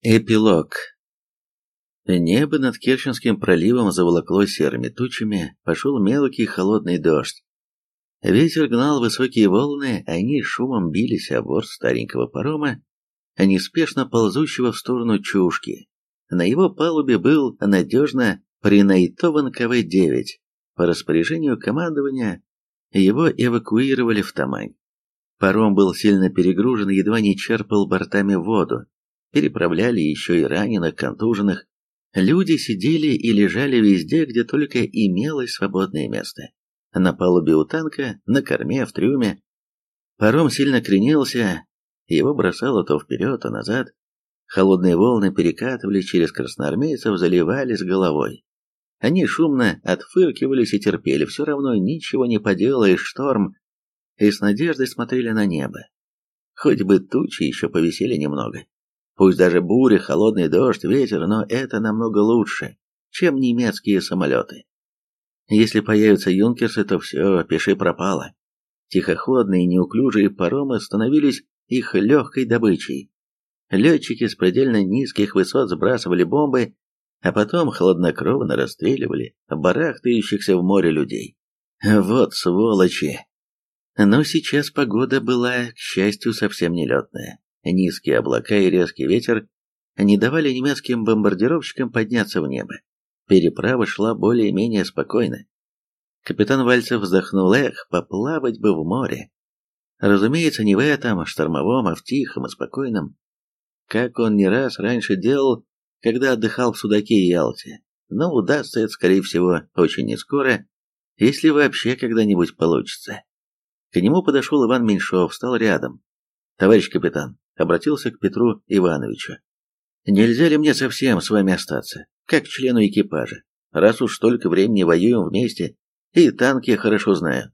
Эпилог Небо над Керченским проливом заволокло серыми тучами, пошел мелкий холодный дождь. Ветер гнал высокие волны, они шумом бились о борт старенького парома, неспешно ползущего в сторону чушки. На его палубе был надежно принайтован КВ-9. По распоряжению командования его эвакуировали в Тамань. Паром был сильно перегружен, едва не черпал бортами воду, переправляли еще и раненых, контуженных. Люди сидели и лежали везде, где только имелось свободное место. На палубе у танка, на корме, в трюме. Паром сильно кренился, его бросало то вперед, то назад. Холодные волны перекатывались через красноармейцев, заливали с головой. Они шумно отфыркивались и терпели, все равно ничего не поделаешь, шторм, и с надеждой смотрели на небо. Хоть бы тучи еще повисели немного. Пусть даже буря, холодный дождь, ветер, но это намного лучше, чем немецкие самолеты. Если появятся юнкерсы, то все, пиши пропало. Тихоходные неуклюжие паромы становились их легкой добычей. Летчики с предельно низких высот сбрасывали бомбы, а потом хладнокровно расстреливали барахтающихся в море людей. Вот сволочи! Но сейчас погода была, к счастью, совсем нелетная. Низкие облака и резкий ветер не давали немецким бомбардировщикам подняться в небо. Переправа шла более-менее спокойно. Капитан Вальцев вздохнул, эх, поплавать бы в море. Разумеется, не в этом штормовом, а в тихом и спокойном. Как он не раз раньше делал, когда отдыхал в Судаке и Ялте. Но удастся это, скорее всего, очень нескоро, если вообще когда-нибудь получится. К нему подошел Иван Меньшов, встал рядом. «Товарищ капитан, обратился к Петру Ивановичу. «Нельзя ли мне совсем с вами остаться, как члену экипажа, раз уж столько времени воюем вместе, и танки хорошо знаю?»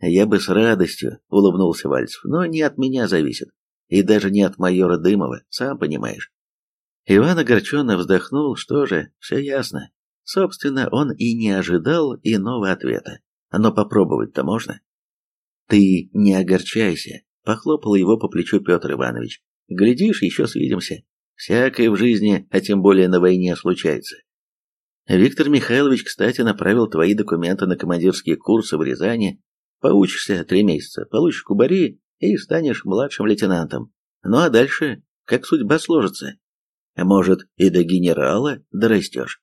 «Я бы с радостью», — улыбнулся Вальцев, — «но не от меня зависит, и даже не от майора Дымова, сам понимаешь». Иван огорченно вздохнул, что же, все ясно. Собственно, он и не ожидал иного ответа. Но попробовать-то можно. «Ты не огорчайся», Похлопал его по плечу Петр Иванович. Глядишь, еще свидимся. Всякое в жизни, а тем более на войне, случается. Виктор Михайлович, кстати, направил твои документы на командирские курсы в Рязани. Поучишься три месяца, получишь кубари и станешь младшим лейтенантом. Ну а дальше, как судьба сложится. Может, и до генерала дорастешь.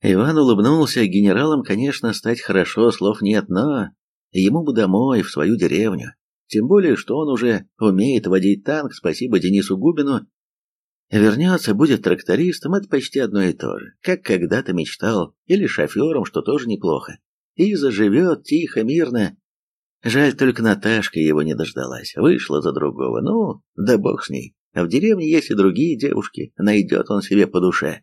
Иван улыбнулся. Генералом, конечно, стать хорошо, слов нет, но ему бы домой, в свою деревню. Тем более, что он уже умеет водить танк, спасибо Денису Губину. Вернется, будет трактористом, это почти одно и то же, как когда-то мечтал, или шофером, что тоже неплохо. И заживет тихо, мирно. Жаль, только Наташка его не дождалась, вышла за другого. Ну, да бог с ней. А в деревне есть и другие девушки, найдет он себе по душе.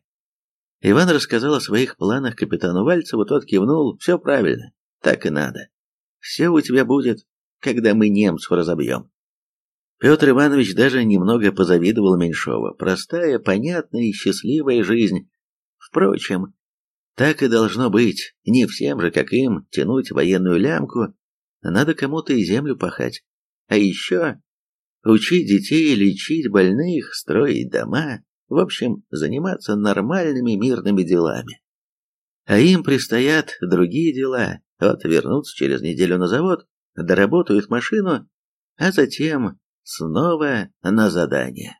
Иван рассказал о своих планах капитану Вальцеву, тот кивнул, все правильно, так и надо. Все у тебя будет, когда мы немцев разобьем. Петр Иванович даже немного позавидовал Меньшова. Простая, понятная и счастливая жизнь. Впрочем, так и должно быть. Не всем же, как им, тянуть военную лямку. Надо кому-то и землю пахать. А еще учить детей, лечить больных, строить дома. В общем, заниматься нормальными мирными делами. А им предстоят другие дела. Вот вернуться через неделю на завод, доработают машину, а затем снова на задание.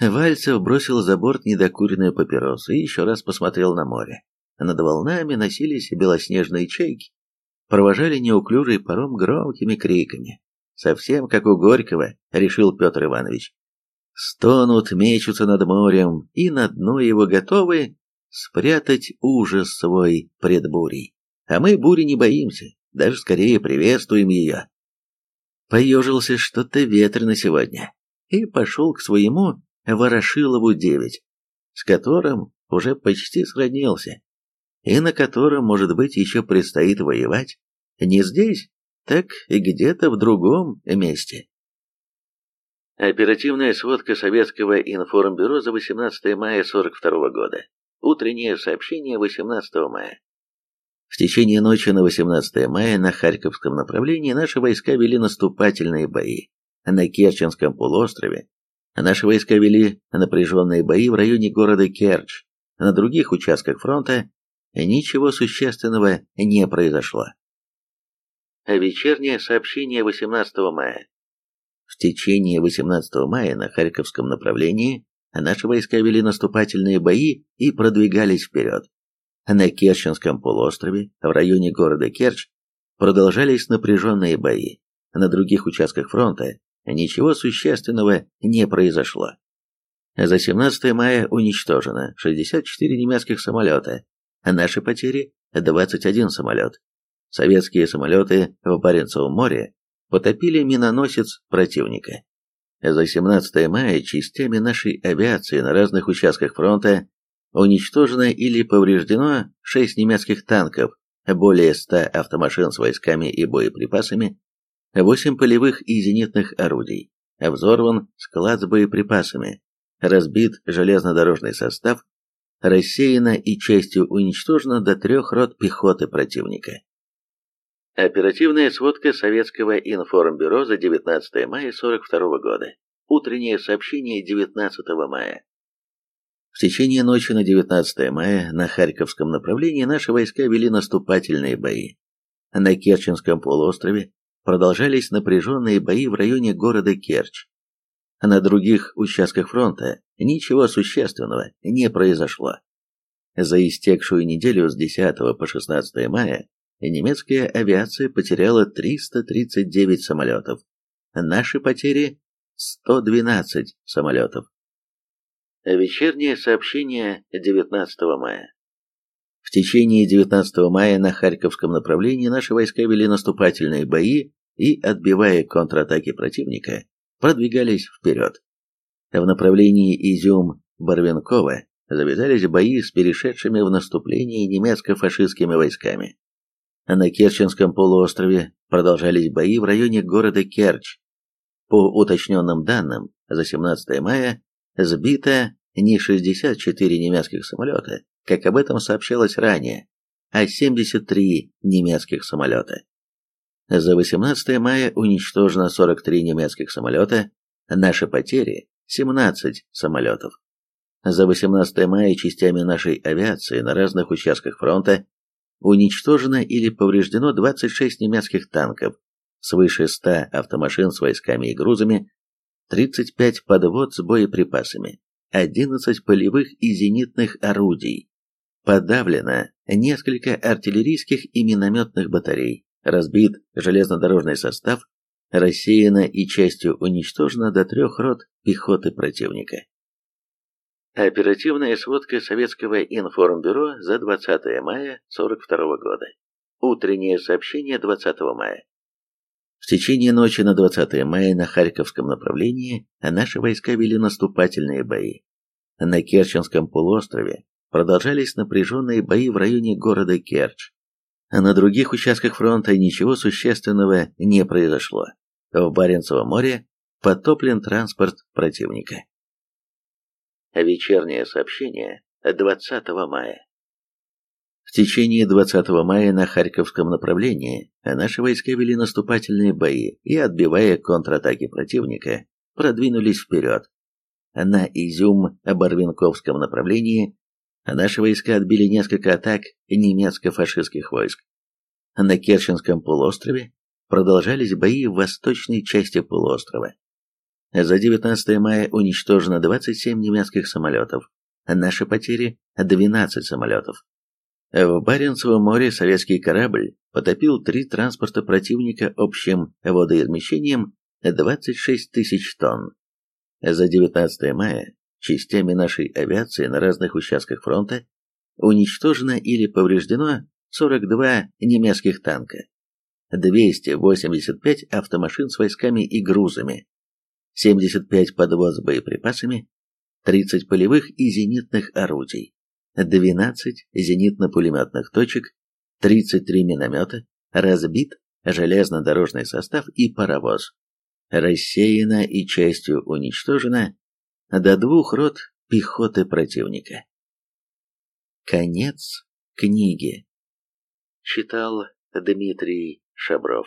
Вальцев бросил за борт недокуренную папиросу и еще раз посмотрел на море. Над волнами носились белоснежные чайки, провожали неуклюжий паром громкими криками. Совсем как у Горького, решил Петр Иванович. Стонут, мечутся над морем, и на дно его готовы спрятать ужас свой пред бурей. А мы бури не боимся, даже скорее приветствуем ее. Поежился что-то ветрено сегодня и пошел к своему Ворошилову-9, с которым уже почти сроднился, и на котором, может быть, еще предстоит воевать. Не здесь, так и где-то в другом месте. Оперативная сводка Советского информбюро за 18 мая 42 года. Утреннее сообщение 18 мая. В течение ночи на 18 мая на Харьковском направлении наши войска вели наступательные бои. На Керченском полуострове Наши войска вели напряженные бои в районе города Керчь. На других участках фронта ничего существенного не произошло. Вечернее сообщение 18 мая. В течение 18 мая на Харьковском направлении наши войска вели наступательные бои и продвигались вперед. На Керченском полуострове, в районе города Керчь, продолжались напряженные бои. На других участках фронта ничего существенного не произошло. За 17 мая уничтожено 64 немецких самолета, наши потери – 21 самолет. Советские самолеты в Баренцевом море потопили миноносец противника. За 17 мая частями нашей авиации на разных участках фронта уничтожено или повреждено 6 немецких танков, более 100 автомашин с войсками и боеприпасами, 8 полевых и зенитных орудий, взорван склад с боеприпасами, разбит железнодорожный состав, рассеяно и частью уничтожено до трех рот пехоты противника. Оперативная сводка Советского информбюро за 19 мая 42 года. Утреннее сообщение 19 мая. В течение ночи на 19 мая на Харьковском направлении наши войска вели наступательные бои. На Керченском полуострове продолжались напряженные бои в районе города Керчь. На других участках фронта ничего существенного не произошло. За истекшую неделю с 10 по 16 мая немецкая авиация потеряла 339 самолетов. Наши потери – 112 самолетов. Вечернее сообщение 19 мая. В течение 19 мая на Харьковском направлении наши войска вели наступательные бои и, отбивая контратаки противника, продвигались вперед. В направлении Изюм-Барвенкова завязались бои с перешедшими в наступление немецко-фашистскими войсками. На Керченском полуострове продолжались бои в районе города Керчь. По уточненным данным, за 17 мая сбито не 64 немецких самолета, как об этом сообщалось ранее, а 73 немецких самолета. За 18 мая уничтожено 43 немецких самолета, наши потери – 17 самолетов. За 18 мая частями нашей авиации на разных участках фронта уничтожено или повреждено 26 немецких танков, свыше 100 автомашин с войсками и грузами, 35 подвод с боеприпасами, 11 полевых и зенитных орудий. Подавлено несколько артиллерийских и минометных батарей, разбит железнодорожный состав, рассеяно и частью уничтожено до трех рот пехоты противника. Оперативная сводка Советского информбюро за 20 мая 42 года. Утреннее сообщение 20 мая. В течение ночи на 20 мая на Харьковском направлении наши войска вели наступательные бои. На Керченском полуострове продолжались напряженные бои в районе города Керчь. На других участках фронта ничего существенного не произошло. В Баренцевом море потоплен транспорт противника. Вечернее сообщение 20 мая. В течение 20 мая на Харьковском направлении наши войска вели наступательные бои и, отбивая контратаки противника, продвинулись вперед. На Изюм-Барвинковском направлении наши войска отбили несколько атак немецко-фашистских войск. На Керченском полуострове продолжались бои в восточной части полуострова. За 19 мая уничтожено 27 немецких самолетов. Наши потери – 12 самолетов. В Баренцевом море советский корабль потопил три транспорта противника общим водоизмещением 26 тысяч тонн. За 19 мая частями нашей авиации на разных участках фронта уничтожено или повреждено 42 немецких танка, 285 автомашин с войсками и грузами, 75 подвод с боеприпасами, 30 полевых и зенитных орудий, 12 зенитно-пулеметных точек, 33 миномета, разбит железнодорожный состав и паровоз. Рассеяно и частью уничтожено до двух рот пехоты противника. Конец книги. Читал Дмитрий Шабров